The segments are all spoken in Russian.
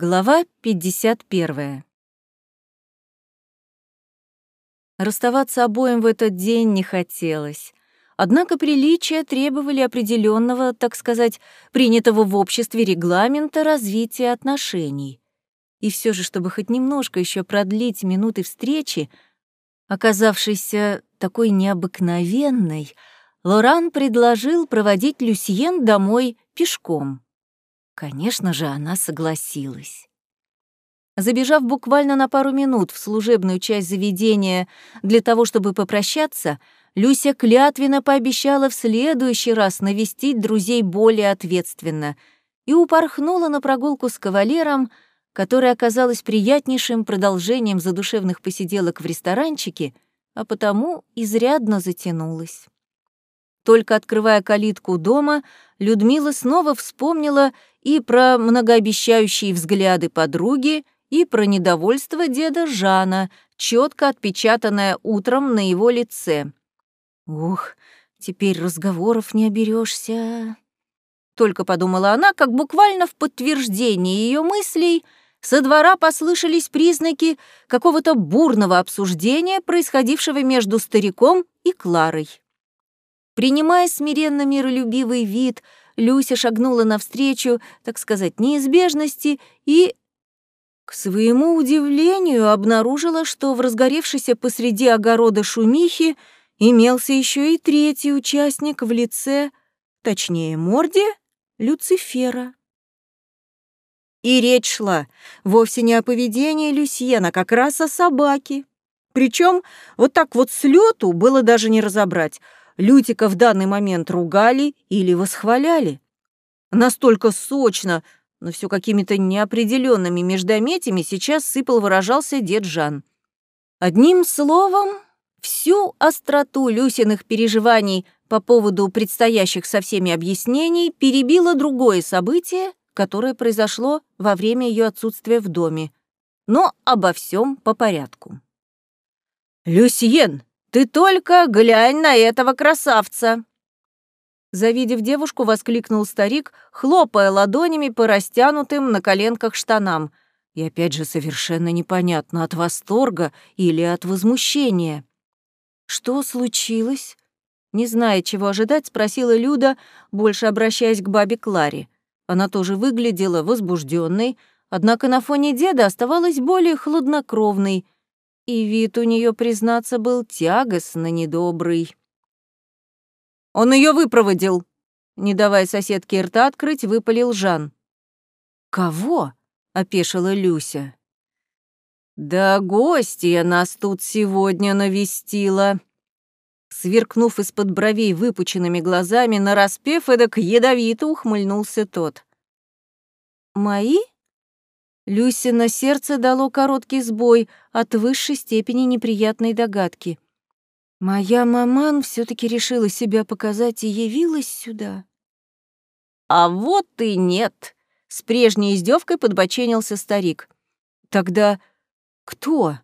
Глава 51. Расставаться обоим в этот день не хотелось. Однако приличия требовали определенного, так сказать, принятого в обществе регламента развития отношений. И все же, чтобы хоть немножко еще продлить минуты встречи, оказавшейся такой необыкновенной, Лоран предложил проводить Люсьен домой пешком. Конечно же, она согласилась. Забежав буквально на пару минут в служебную часть заведения для того, чтобы попрощаться, Люся клятвенно пообещала в следующий раз навестить друзей более ответственно и упорхнула на прогулку с кавалером, которая оказалась приятнейшим продолжением задушевных посиделок в ресторанчике, а потому изрядно затянулась. Только открывая калитку дома, Людмила снова вспомнила и про многообещающие взгляды подруги, и про недовольство деда Жана, четко отпечатанное утром на его лице. «Ух, теперь разговоров не оберешься. Только подумала она, как буквально в подтверждение ее мыслей со двора послышались признаки какого-то бурного обсуждения, происходившего между стариком и Кларой. Принимая смиренно миролюбивый вид, Люся шагнула навстречу, так сказать, неизбежности и, к своему удивлению, обнаружила, что в разгоревшейся посреди огорода шумихи имелся еще и третий участник в лице, точнее, морде, Люцифера. И речь шла вовсе не о поведении Люсьена, как раз о собаке. Причем вот так вот с лету было даже не разобрать — Лютика в данный момент ругали или восхваляли. Настолько сочно, но все какими-то неопределенными междометиями сейчас сыпал выражался дед Жан. Одним словом, всю остроту Люсиных переживаний по поводу предстоящих со всеми объяснений перебило другое событие, которое произошло во время ее отсутствия в доме. Но обо всем по порядку. «Люсьен!» Ты только глянь на этого красавца!» Завидев девушку, воскликнул старик, хлопая ладонями по растянутым на коленках штанам. И опять же совершенно непонятно, от восторга или от возмущения. «Что случилось?» Не зная, чего ожидать, спросила Люда, больше обращаясь к бабе Кларе. Она тоже выглядела возбужденной, однако на фоне деда оставалась более хладнокровной — и вид у нее, признаться, был тягостно недобрый. «Он ее выпроводил!» Не давая соседке рта открыть, выпалил Жан. «Кого?» — опешила Люся. «Да гостья нас тут сегодня навестила!» Сверкнув из-под бровей выпученными глазами, нараспев эдак ядовито ухмыльнулся тот. «Мои?» Люсина сердце дало короткий сбой от высшей степени неприятной догадки. Моя маман все таки решила себя показать и явилась сюда. «А вот и нет!» — с прежней издевкой подбоченился старик. «Тогда кто?»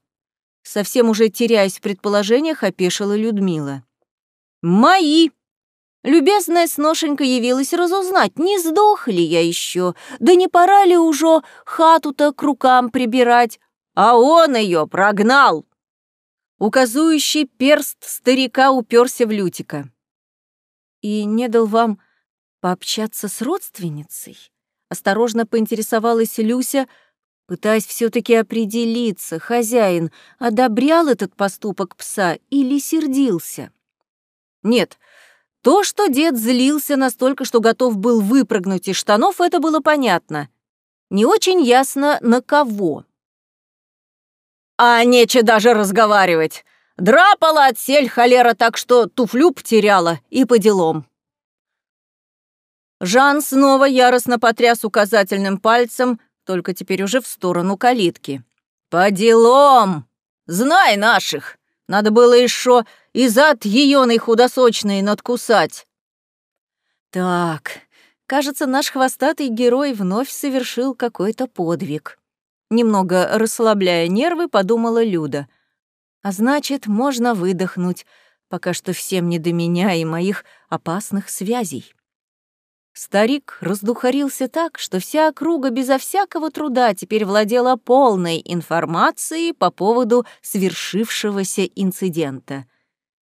Совсем уже теряясь в предположениях, опешила Людмила. «Мои!» Любезная сношенька явилась разузнать, не сдох ли я еще, да не пора ли уже хату-то к рукам прибирать, а он ее прогнал. Указующий перст старика уперся в Лютика. И не дал вам пообщаться с родственницей? Осторожно поинтересовалась Люся, пытаясь все таки определиться, хозяин одобрял этот поступок пса или сердился. Нет, — то, что дед злился настолько, что готов был выпрыгнуть из штанов, это было понятно. Не очень ясно, на кого. «А нече даже разговаривать. Драпала от сель холера так, что туфлю потеряла, и по делам». Жан снова яростно потряс указательным пальцем, только теперь уже в сторону калитки. «По делам! Знай наших! Надо было еще и зад еёный худосочный надкусать. Так, кажется, наш хвостатый герой вновь совершил какой-то подвиг. Немного расслабляя нервы, подумала Люда. А значит, можно выдохнуть, пока что всем не до меня и моих опасных связей. Старик раздухарился так, что вся округа безо всякого труда теперь владела полной информацией по поводу свершившегося инцидента.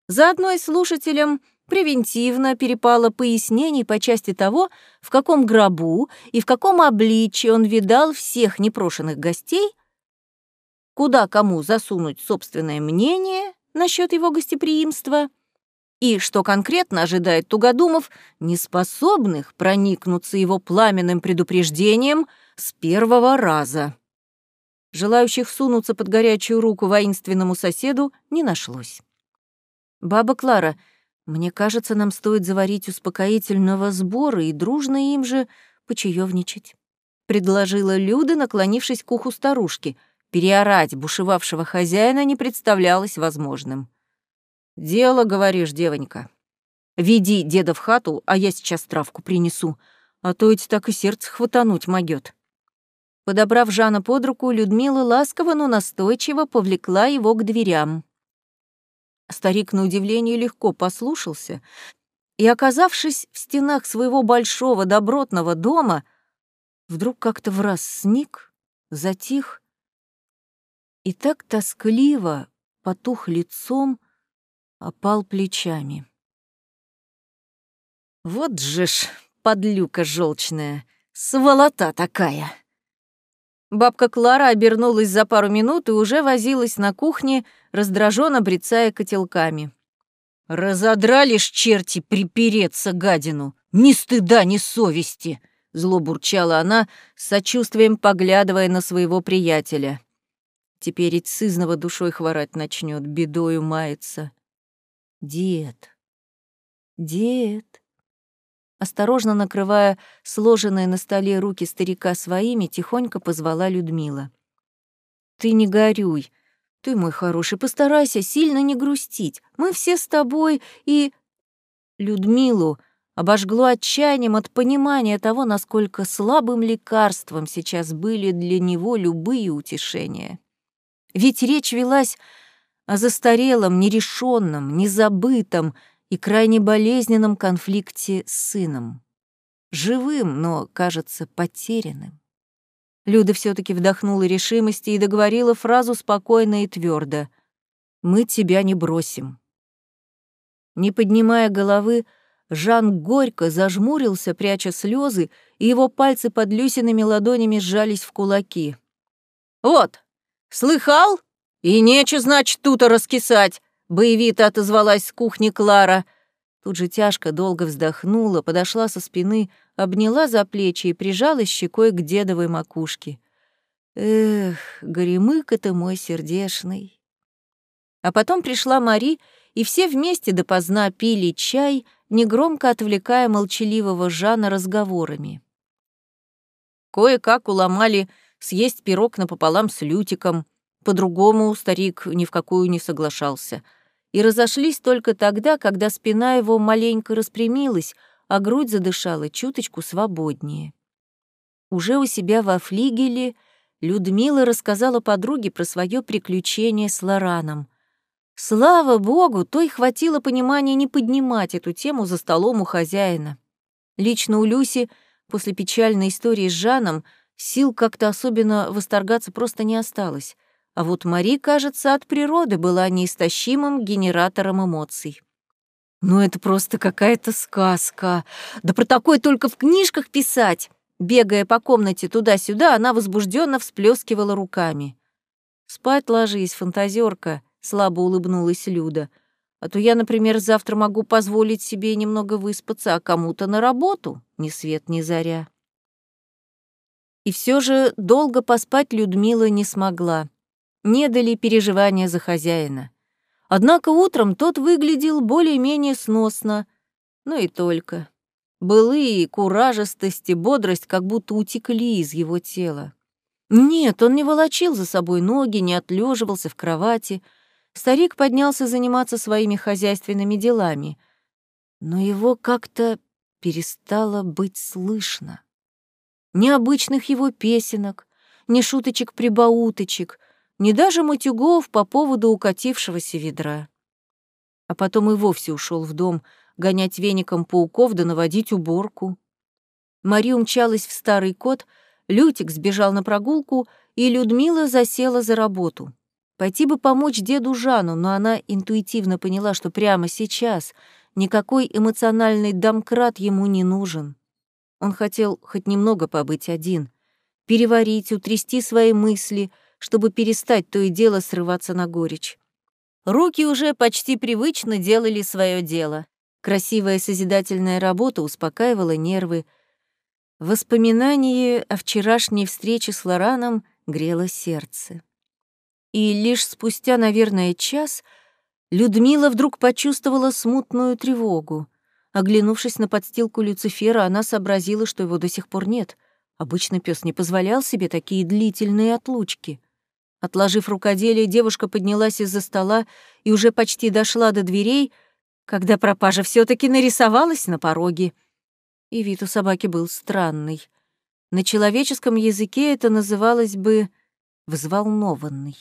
Заодно и слушателям превентивно перепало пояснений по части того, в каком гробу и в каком обличии он видал всех непрошенных гостей, куда кому засунуть собственное мнение насчет его гостеприимства — и что конкретно ожидает Тугодумов, неспособных проникнуться его пламенным предупреждением с первого раза. Желающих сунуться под горячую руку воинственному соседу не нашлось. «Баба Клара, мне кажется, нам стоит заварить успокоительного сбора и дружно им же почаевничать», — предложила Люда, наклонившись к уху старушки. Переорать бушевавшего хозяина не представлялось возможным. «Дело, говоришь, девонька. Веди деда в хату, а я сейчас травку принесу, а то ведь так и сердце хватануть могёт». Подобрав Жана под руку, Людмила ласково, но настойчиво повлекла его к дверям. Старик, на удивление, легко послушался, и, оказавшись в стенах своего большого добротного дома, вдруг как-то враз сник, затих и так тоскливо потух лицом, опал плечами. «Вот же ж, подлюка желчная, сволота такая!» Бабка Клара обернулась за пару минут и уже возилась на кухне, раздраженно брецая котелками. «Разодрали ж черти припереться гадину! Ни стыда, ни совести!» Зло бурчала она, с сочувствием поглядывая на своего приятеля. Теперь и сызнова душой хворать начнет, бедою мается. Дед. Дед. Осторожно накрывая сложенные на столе руки старика своими, тихонько позвала Людмила. «Ты не горюй. Ты, мой хороший, постарайся сильно не грустить. Мы все с тобой и...» Людмилу обожгло отчаянием от понимания того, насколько слабым лекарством сейчас были для него любые утешения. Ведь речь велась о застарелом, нерешенном, незабытом и крайне болезненном конфликте с сыном. Живым, но, кажется, потерянным. Люда все таки вдохнула решимости и договорила фразу спокойно и твердо: «Мы тебя не бросим». Не поднимая головы, Жан горько зажмурился, пряча слезы, и его пальцы под Люсиными ладонями сжались в кулаки. «Вот, слыхал?» «И нече, значит, тут-то раскисать!» — боевито отозвалась с кухни Клара. Тут же тяжко долго вздохнула, подошла со спины, обняла за плечи и прижалась щекой к дедовой макушке. «Эх, горемыка ты мой сердешный!» А потом пришла Мари, и все вместе допоздна пили чай, негромко отвлекая молчаливого Жана разговорами. Кое-как уломали съесть пирог напополам с лютиком, по-другому старик ни в какую не соглашался. И разошлись только тогда, когда спина его маленько распрямилась, а грудь задышала чуточку свободнее. Уже у себя во флигеле Людмила рассказала подруге про свое приключение с Лораном. Слава богу, той хватило понимания не поднимать эту тему за столом у хозяина. Лично у Люси после печальной истории с Жаном сил как-то особенно восторгаться просто не осталось. А вот Мари, кажется, от природы была неистощимым генератором эмоций. «Ну это просто какая-то сказка. Да про такое только в книжках писать!» Бегая по комнате туда-сюда, она возбужденно всплескивала руками. «Спать ложись, фантазерка, слабо улыбнулась Люда. «А то я, например, завтра могу позволить себе немного выспаться, а кому-то на работу, ни свет ни заря». И все же долго поспать Людмила не смогла не дали переживания за хозяина. Однако утром тот выглядел более-менее сносно, но и только. Былые куражестость и бодрость как будто утекли из его тела. Нет, он не волочил за собой ноги, не отлеживался в кровати. Старик поднялся заниматься своими хозяйственными делами. Но его как-то перестало быть слышно. Ни обычных его песенок, ни шуточек-прибауточек, ни даже матюгов по поводу укатившегося ведра. А потом и вовсе ушел в дом гонять веником пауков да наводить уборку. Мари умчалась в старый кот, Лютик сбежал на прогулку, и Людмила засела за работу. Пойти бы помочь деду Жану, но она интуитивно поняла, что прямо сейчас никакой эмоциональный домкрат ему не нужен. Он хотел хоть немного побыть один, переварить, утрясти свои мысли, чтобы перестать то и дело срываться на горечь. Руки уже почти привычно делали свое дело. Красивая созидательная работа успокаивала нервы. Воспоминание о вчерашней встрече с Лораном грело сердце. И лишь спустя, наверное, час Людмила вдруг почувствовала смутную тревогу. Оглянувшись на подстилку Люцифера, она сообразила, что его до сих пор нет. Обычно пес не позволял себе такие длительные отлучки. Отложив рукоделие, девушка поднялась из-за стола и уже почти дошла до дверей — когда пропажа все таки нарисовалась на пороге. И вид у собаки был странный. На человеческом языке это называлось бы «взволнованный».